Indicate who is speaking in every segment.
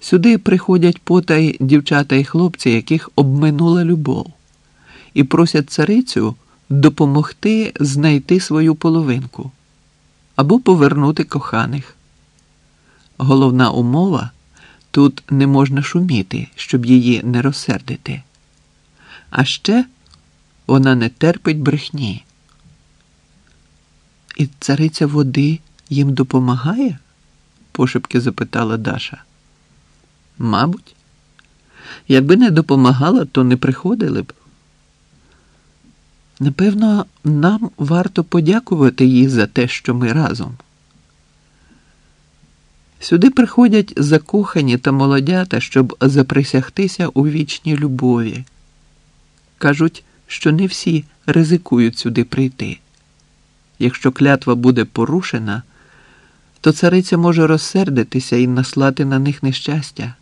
Speaker 1: Сюди приходять потай дівчата і хлопці, яких обминула любов, і просять царицю допомогти знайти свою половинку або повернути коханих. Головна умова тут не можна шуміти, щоб її не розсердити. А ще вона не терпить брехні. І цариця води їм допомагає? пошепки запитала Даша. Мабуть, якби не допомагала, то не приходили б. Напевно, нам варто подякувати їй за те, що ми разом. Сюди приходять закохані та молодята, щоб заприсягтися у вічній любові. Кажуть, що не всі ризикують сюди прийти. Якщо клятва буде порушена, то цариця може розсердитися і наслати на них нещастя.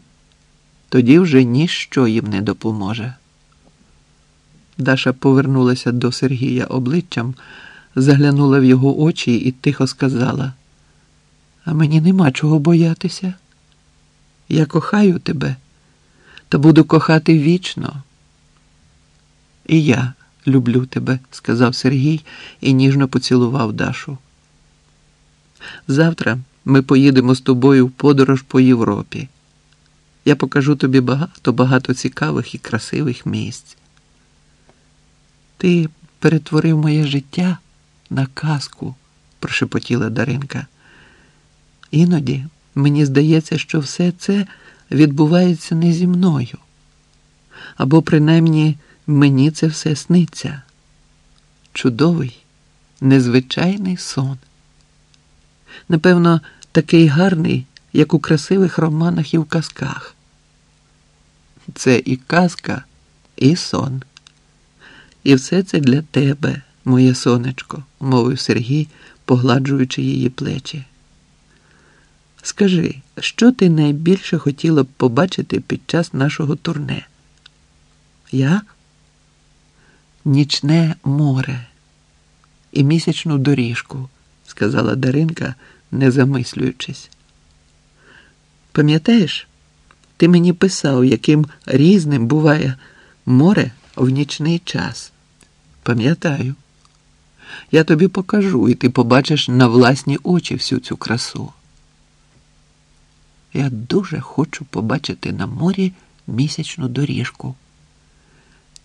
Speaker 1: Тоді вже ніщо їм не допоможе. Даша повернулася до Сергія обличчям, заглянула в його очі і тихо сказала: А мені нема чого боятися. Я кохаю тебе та буду кохати вічно. І я люблю тебе, сказав Сергій і ніжно поцілував Дашу. Завтра ми поїдемо з тобою в подорож по Європі. Я покажу тобі багато, багато цікавих і красивих місць. Ти перетворив моє життя на казку, прошепотіла Даринка. Іноді мені здається, що все це відбувається не зі мною. Або принаймні мені це все сниться. Чудовий, незвичайний сон. Напевно, такий гарний, як у красивих романах і в казках. Це і казка, і сон. І все це для тебе, моє сонечко, мовив Сергій, погладжуючи її плечі. Скажи, що ти найбільше хотіла б побачити під час нашого турне? Я? Нічне море і місячну доріжку, сказала Даринка, не замислюючись. Пам'ятаєш, ти мені писав, яким різним буває море в нічний час. Пам'ятаю. Я тобі покажу, і ти побачиш на власні очі всю цю красу. Я дуже хочу побачити на морі місячну доріжку.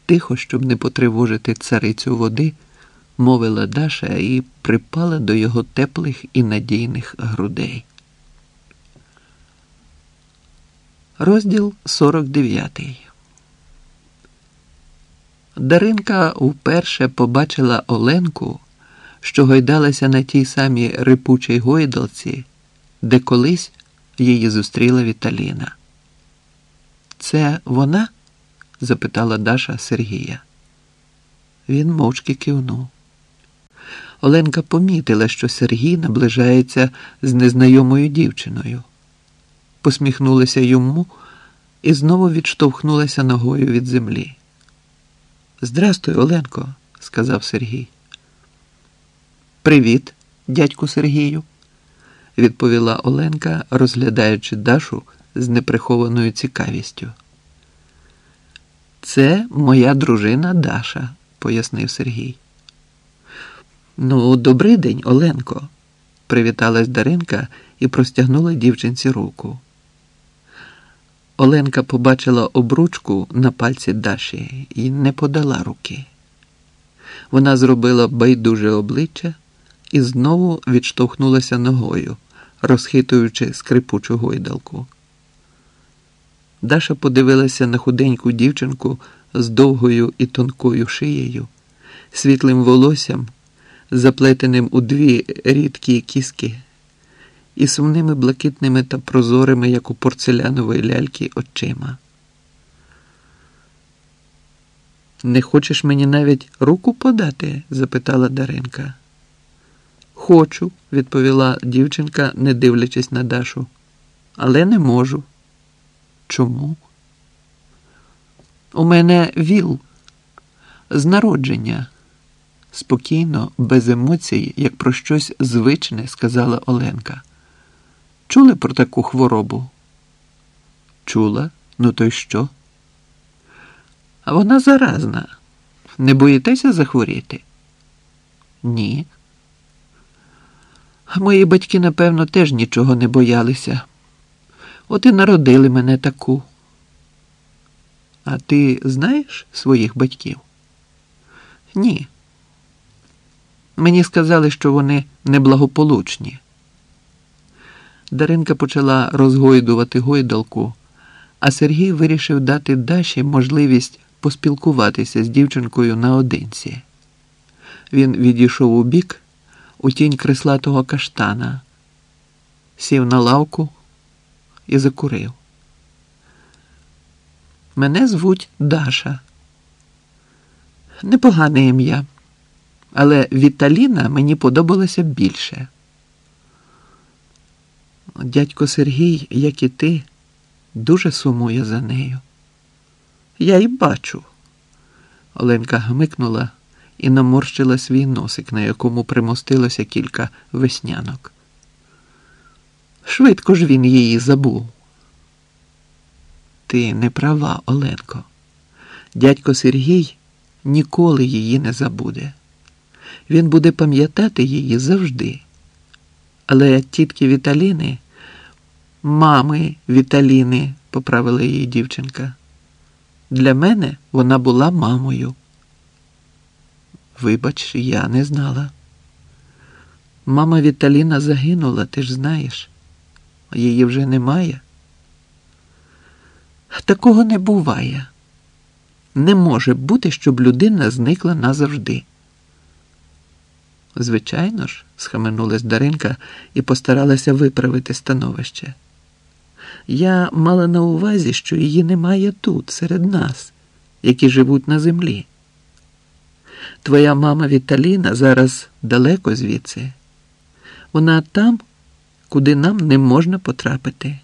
Speaker 1: Тихо, щоб не потривожити царицю води, мовила Даша і припала до його теплих і надійних грудей. Розділ 49 Даринка вперше побачила Оленку, що гойдалася на тій самій рипучій гойдалці, де колись її зустріла Віталіна. Це вона? запитала Даша Сергія. Він мовчки кивнув. Оленка помітила, що Сергій наближається з незнайомою дівчиною. Посміхнулася йому і знову відштовхнулася ногою від землі. Здрастуй, Оленко, сказав Сергій. Привіт, дядьку Сергію, відповіла Оленка, розглядаючи Дашу з неприхованою цікавістю. Це моя дружина Даша, пояснив Сергій. Ну, добрий день, Оленко, привіталась Даринка і простягнула дівчинці руку. Оленка побачила обручку на пальці Даші і не подала руки. Вона зробила байдуже обличчя і знову відштовхнулася ногою, розхитуючи скрипучу гойдалку. Даша подивилася на худеньку дівчинку з довгою і тонкою шиєю, світлим волоссям, заплетеним у дві рідкі кіски і сумними блакитними та прозорими, як у порцелянової ляльки, очима. Не хочеш мені навіть руку подати? запитала Даринка. Хочу, відповіла дівчинка, не дивлячись на Дашу, але не можу. Чому? У мене віл з народження. Спокійно, без емоцій, як про щось звичне, сказала Оленка. Чули про таку хворобу? Чула, ну то й що? А вона заразна. Не боїтеся захворіти? Ні. А Мої батьки, напевно, теж нічого не боялися. От і народили мене таку. А ти знаєш своїх батьків? Ні. Мені сказали, що вони неблагополучні. Даринка почала розгойдувати гойдалку, а Сергій вирішив дати Даші можливість поспілкуватися з дівчинкою наодинці. Він відійшов у бік у тінь креслатого каштана, сів на лавку і закурив. Мене звуть Даша. Непогане ім'я, але Віталіна мені подобалася більше. Дядько Сергій, як і ти, дуже сумує за нею. Я й бачу. Оленка гмикнула і наморщила свій носик, на якому примостилося кілька веснянок. Швидко ж він її забув. Ти не права, Оленко. Дядько Сергій ніколи її не забуде. Він буде пам'ятати її завжди. Але тітки Віталіни, мами Віталіни, поправила її дівчинка. Для мене вона була мамою. Вибач, я не знала. Мама Віталіна загинула, ти ж знаєш. Її вже немає. Такого не буває. Не може бути, щоб людина зникла назавжди. Звичайно ж, схаменулась Даринка і постаралася виправити становище. Я мала на увазі, що її немає тут, серед нас, які живуть на землі. Твоя мама Віталіна зараз далеко звідси. Вона там, куди нам не можна потрапити.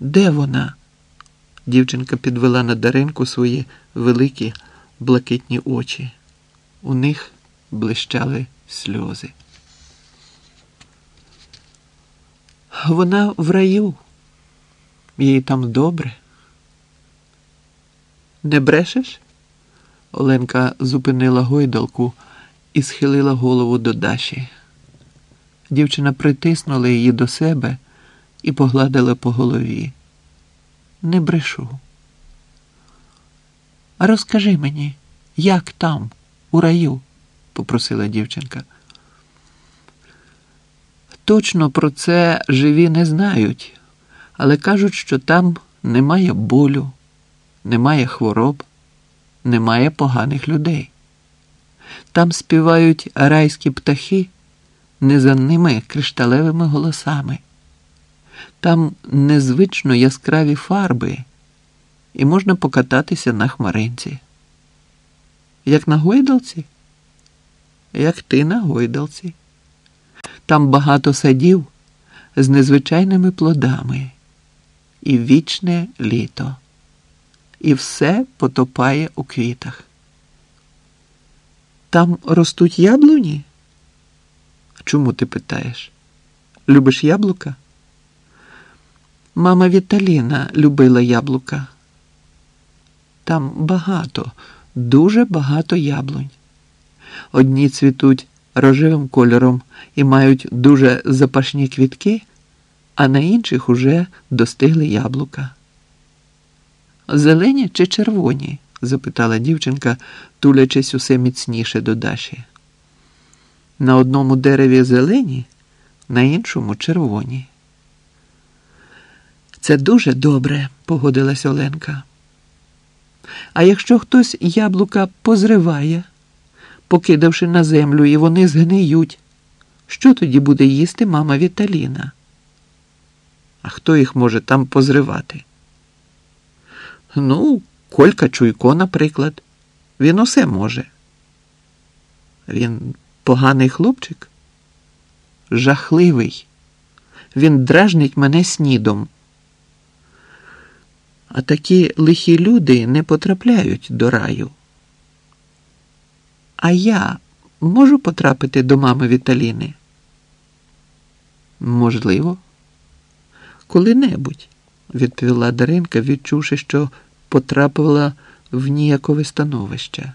Speaker 1: Де вона? Дівчинка підвела на Даринку свої великі блакитні очі. У них блищали сльози. Вона в раю, їй там добре. Не брешеш? Оленка зупинила гойдалку і схилила голову до Даші. Дівчина притиснула її до себе і погладила по голові. Не брешу. А розкажи мені, як там, у раю? попросила дівчинка. Точно про це живі не знають, але кажуть, що там немає болю, немає хвороб, немає поганих людей. Там співають райські птахи незанними кришталевими голосами. Там незвично яскраві фарби, і можна покататися на хмаринці. Як на гойдалці? Як ти на гойдалці. Там багато садів з незвичайними плодами, і вічне літо, і все потопає у квітах. Там ростуть яблуні? Чому ти питаєш? Любиш яблука? Мама Віталіна любила яблука. Там багато, дуже багато яблунь. Одні цвітуть рожевим кольором і мають дуже запашні квітки, а на інших уже достигли яблука. Зелені чи червоні? запитала дівчинка, тулячись усе міцніше до Даші. На одному дереві зелені, на іншому червоні. Це дуже добре, погодилась Оленка. А якщо хтось яблука позриває, покидавши на землю, і вони згниють, що тоді буде їсти мама Віталіна? А хто їх може там позривати? Ну, Колька Чуйко, наприклад. Він усе може. Він поганий хлопчик? Жахливий. Він дражнить мене снідом. А такі лихі люди не потрапляють до раю. А я можу потрапити до мами Віталіни? Можливо, коли-небудь, відповіла Даринка, відчувши, що потрапила в ніякове становище.